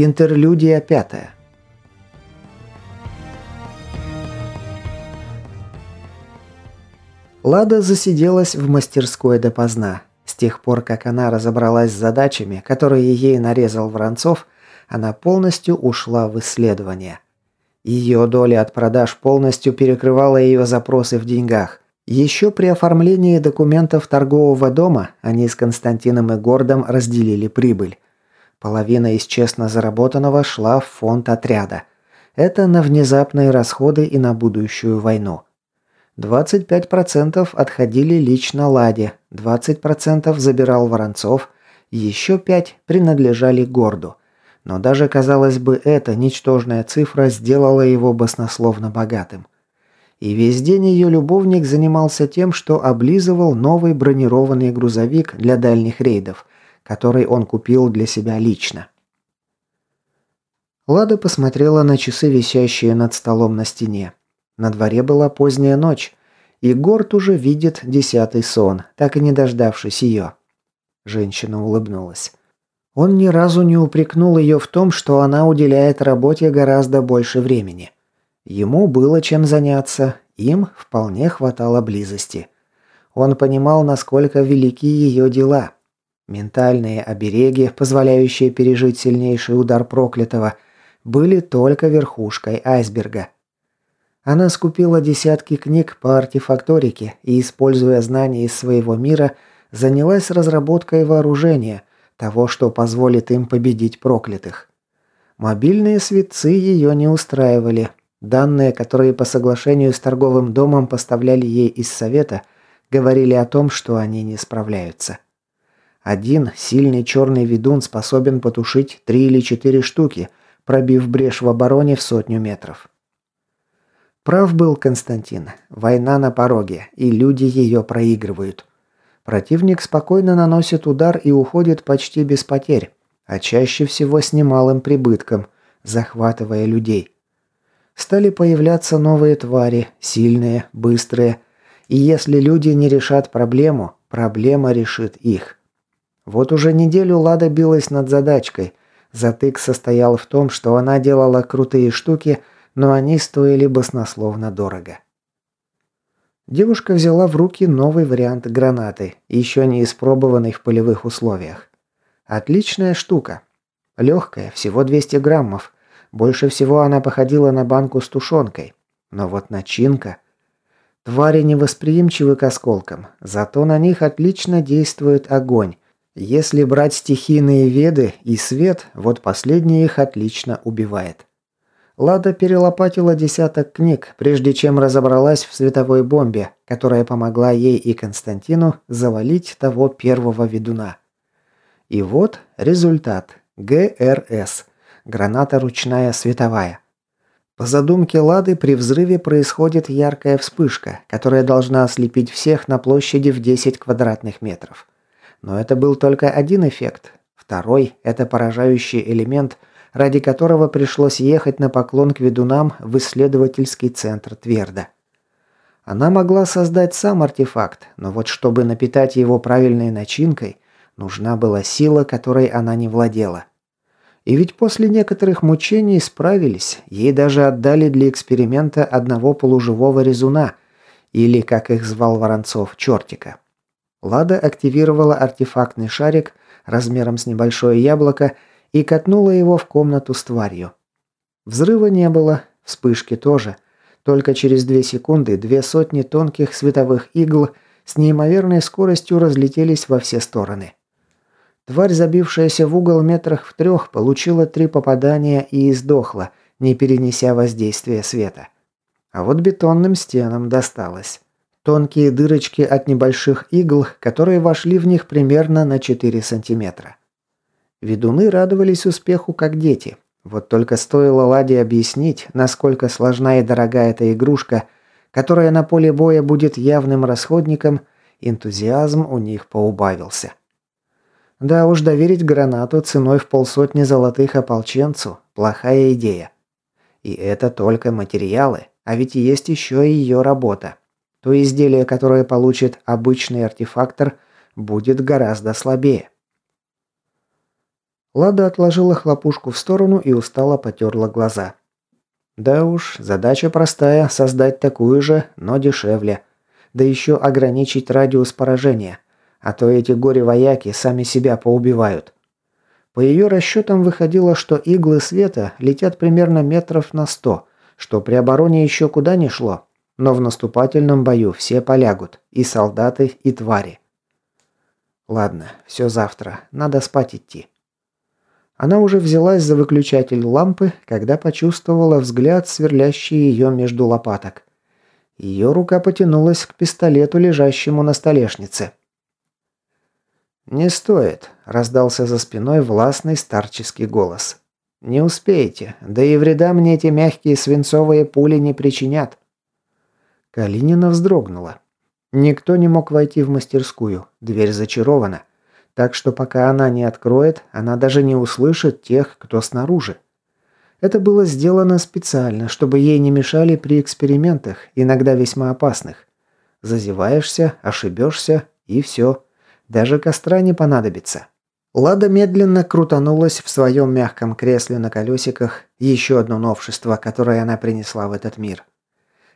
Интерлюдия пятая. Лада засиделась в мастерской допоздна. С тех пор, как она разобралась с задачами, которые ей нарезал Воронцов, она полностью ушла в исследование. Ее доля от продаж полностью перекрывала ее запросы в деньгах. Еще при оформлении документов торгового дома они с Константином и Гордом разделили прибыль. Половина из честно заработанного шла в фонд отряда. Это на внезапные расходы и на будущую войну. 25% отходили лично Ладе, 20% забирал Воронцов, еще 5% принадлежали Горду. Но даже, казалось бы, эта ничтожная цифра сделала его баснословно богатым. И весь день ее любовник занимался тем, что облизывал новый бронированный грузовик для дальних рейдов, который он купил для себя лично. Лада посмотрела на часы, висящие над столом на стене. На дворе была поздняя ночь, и Горд уже видит десятый сон, так и не дождавшись ее. Женщина улыбнулась. Он ни разу не упрекнул ее в том, что она уделяет работе гораздо больше времени. Ему было чем заняться, им вполне хватало близости. Он понимал, насколько велики ее дела. Ментальные обереги, позволяющие пережить сильнейший удар проклятого, были только верхушкой айсберга – она скупила десятки книг по артефакторике и, используя знания из своего мира, занялась разработкой вооружения, того, что позволит им победить проклятых. Мобильные светцы ее не устраивали. Данные, которые по соглашению с торговым домом поставляли ей из совета, говорили о том, что они не справляются. Один сильный черный ведун способен потушить три или четыре штуки, пробив брешь в обороне в сотню метров. Прав был Константин. Война на пороге, и люди ее проигрывают. Противник спокойно наносит удар и уходит почти без потерь, а чаще всего с немалым прибытком, захватывая людей. Стали появляться новые твари, сильные, быстрые. И если люди не решат проблему, проблема решит их. Вот уже неделю Лада билась над задачкой. Затык состоял в том, что она делала крутые штуки – но они стоили баснословно дорого. Девушка взяла в руки новый вариант гранаты, еще не испробованный в полевых условиях. Отличная штука. Легкая, всего 200 граммов. Больше всего она походила на банку с тушенкой. Но вот начинка... Твари невосприимчивы к осколкам, зато на них отлично действует огонь. Если брать стихийные веды и свет, вот последний их отлично убивает. Лада перелопатила десяток книг, прежде чем разобралась в световой бомбе, которая помогла ей и Константину завалить того первого ведуна. И вот результат. ГРС. Граната ручная световая. По задумке Лады при взрыве происходит яркая вспышка, которая должна ослепить всех на площади в 10 квадратных метров. Но это был только один эффект. Второй – это поражающий элемент – ради которого пришлось ехать на поклон к ведунам в исследовательский центр Тверда. Она могла создать сам артефакт, но вот чтобы напитать его правильной начинкой, нужна была сила, которой она не владела. И ведь после некоторых мучений справились, ей даже отдали для эксперимента одного полуживого резуна, или, как их звал Воронцов, чертика. Лада активировала артефактный шарик размером с небольшое яблоко и катнула его в комнату с тварью. Взрыва не было, вспышки тоже. Только через две секунды две сотни тонких световых игл с неимоверной скоростью разлетелись во все стороны. Тварь, забившаяся в угол метрах в трех, получила три попадания и издохла, не перенеся воздействия света. А вот бетонным стенам досталось. Тонкие дырочки от небольших игл, которые вошли в них примерно на 4 сантиметра. Ведуны радовались успеху как дети. Вот только стоило Ладе объяснить, насколько сложна и дорога эта игрушка, которая на поле боя будет явным расходником, энтузиазм у них поубавился. Да уж, доверить гранату ценой в полсотни золотых ополченцу – плохая идея. И это только материалы, а ведь есть еще и ее работа. То изделие, которое получит обычный артефактор, будет гораздо слабее. Лада отложила хлопушку в сторону и устало потерла глаза. Да уж, задача простая – создать такую же, но дешевле. Да еще ограничить радиус поражения. А то эти горе-вояки сами себя поубивают. По ее расчетам выходило, что иглы света летят примерно метров на сто, что при обороне еще куда не шло. Но в наступательном бою все полягут, и солдаты, и твари. Ладно, все завтра, надо спать идти. Она уже взялась за выключатель лампы, когда почувствовала взгляд, сверлящий ее между лопаток. Ее рука потянулась к пистолету, лежащему на столешнице. «Не стоит», – раздался за спиной властный старческий голос. «Не успеете, да и вреда мне эти мягкие свинцовые пули не причинят». Калинина вздрогнула. Никто не мог войти в мастерскую, дверь зачарована. Так что пока она не откроет, она даже не услышит тех, кто снаружи. Это было сделано специально, чтобы ей не мешали при экспериментах, иногда весьма опасных. Зазеваешься, ошибешься и все. Даже костра не понадобится. Лада медленно крутанулась в своем мягком кресле на колесиках, еще одно новшество, которое она принесла в этот мир.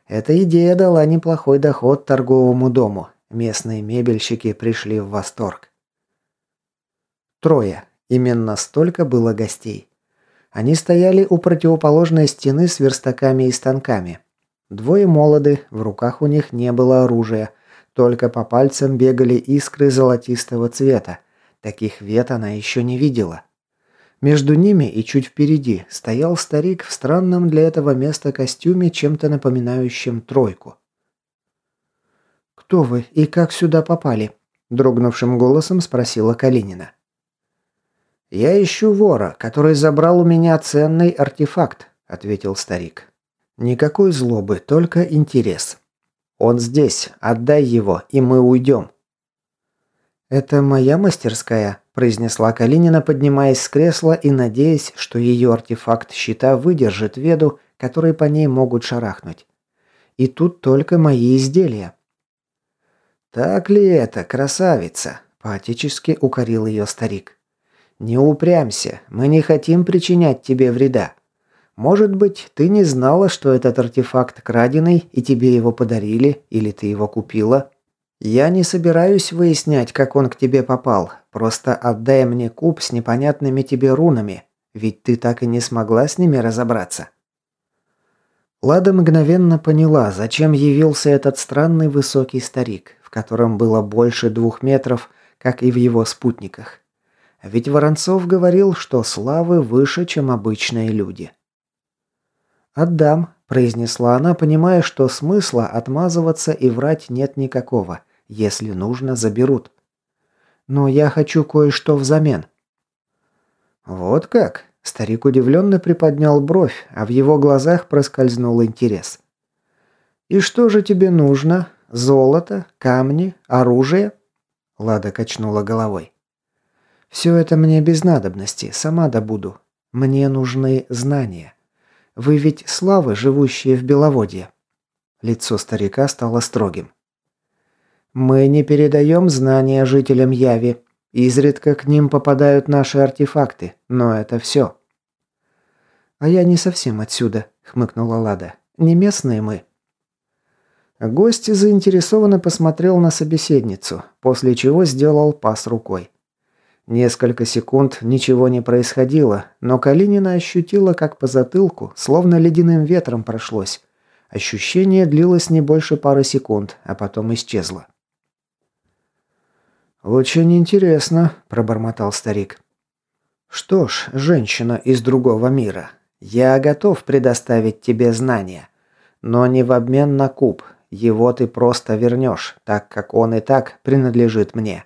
Эта идея дала неплохой доход торговому дому. Местные мебельщики пришли в восторг. Трое. Именно столько было гостей. Они стояли у противоположной стены с верстаками и станками. Двое молоды, в руках у них не было оружия – только по пальцам бегали искры золотистого цвета. Таких вет она еще не видела. Между ними и чуть впереди стоял старик в странном для этого места костюме, чем-то напоминающем тройку. «Кто вы и как сюда попали?» – дрогнувшим голосом спросила Калинина. «Я ищу вора, который забрал у меня ценный артефакт», – ответил старик. «Никакой злобы, только интерес. «Он здесь. Отдай его, и мы уйдем». «Это моя мастерская», – произнесла Калинина, поднимаясь с кресла и надеясь, что ее артефакт щита выдержит веду, которые по ней могут шарахнуть. «И тут только мои изделия». «Так ли это, красавица?» – поотечески укорил ее старик. «Не упрямься, мы не хотим причинять тебе вреда. Может быть, ты не знала, что этот артефакт краденый, и тебе его подарили, или ты его купила? Я не собираюсь выяснять, как он к тебе попал. Просто отдай мне куб с непонятными тебе рунами, ведь ты так и не смогла с ними разобраться. Лада мгновенно поняла, зачем явился этот странный высокий старик, в котором было больше двух метров, как и в его спутниках. Ведь Воронцов говорил, что славы выше, чем обычные люди. «Отдам», – произнесла она, понимая, что смысла отмазываться и врать нет никакого. Если нужно, заберут. «Но я хочу кое-что взамен». «Вот как?» – старик удивленно приподнял бровь, а в его глазах проскользнул интерес. «И что же тебе нужно? Золото? Камни? Оружие?» Лада качнула головой. «Все это мне без надобности, сама добуду. Мне нужны знания». Вы ведь славы, живущие в Беловодье». Лицо старика стало строгим. «Мы не передаем знания жителям Яви. Изредка к ним попадают наши артефакты, но это все». «А я не совсем отсюда», — хмыкнула Лада. «Не местные мы». Гость заинтересованно посмотрел на собеседницу, после чего сделал пас рукой. Несколько секунд ничего не происходило, но Калинина ощутила, как по затылку, словно ледяным ветром прошлось. Ощущение длилось не больше пары секунд, а потом исчезло. «Очень интересно», – пробормотал старик. «Что ж, женщина из другого мира, я готов предоставить тебе знания, но не в обмен на куб. Его ты просто вернешь, так как он и так принадлежит мне.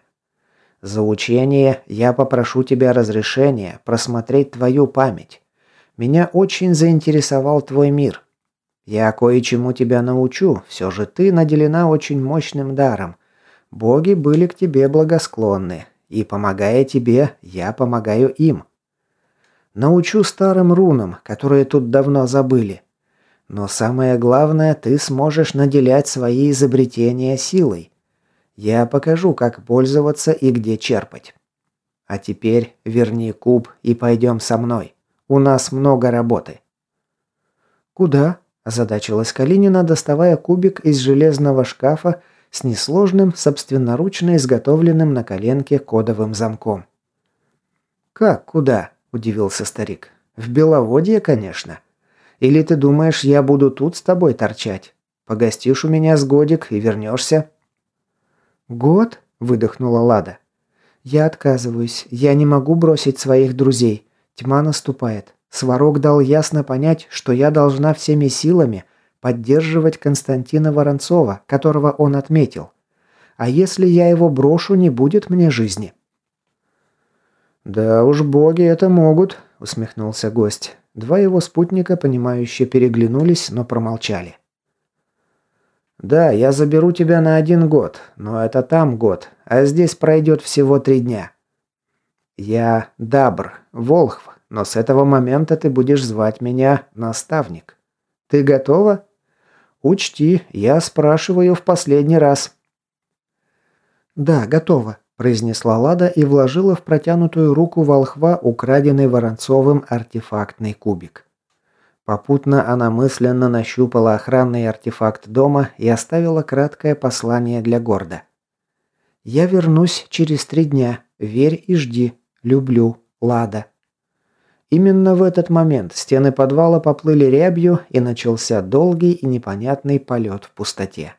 За учение я попрошу тебя разрешения просмотреть твою память. Меня очень заинтересовал твой мир. Я кое-чему тебя научу, все же ты наделена очень мощным даром. Боги были к тебе благосклонны, и, помогая тебе, я помогаю им. Научу старым рунам, которые тут давно забыли. Но самое главное, ты сможешь наделять свои изобретения силой. Я покажу, как пользоваться и где черпать. А теперь верни куб и пойдем со мной. У нас много работы». «Куда?» – озадачилась Калинина, доставая кубик из железного шкафа с несложным, собственноручно изготовленным на коленке кодовым замком. «Как куда?» – удивился старик. «В Беловодье, конечно. Или ты думаешь, я буду тут с тобой торчать? Погостишь у меня с годик и вернешься?» «Год?» – выдохнула Лада. «Я отказываюсь. Я не могу бросить своих друзей. Тьма наступает. Сварог дал ясно понять, что я должна всеми силами поддерживать Константина Воронцова, которого он отметил. А если я его брошу, не будет мне жизни». «Да уж боги это могут», – усмехнулся гость. Два его спутника, понимающе переглянулись, но промолчали. «Да, я заберу тебя на один год, но это там год, а здесь пройдет всего три дня. Я Дабр, Волхв, но с этого момента ты будешь звать меня наставник. Ты готова? Учти, я спрашиваю в последний раз». «Да, готова», – произнесла Лада и вложила в протянутую руку волхва украденный Воронцовым артефактный кубик. Попутно она мысленно нащупала охранный артефакт дома и оставила краткое послание для Горда. «Я вернусь через три дня. Верь и жди. Люблю. Лада». Именно в этот момент стены подвала поплыли рябью и начался долгий и непонятный полет в пустоте.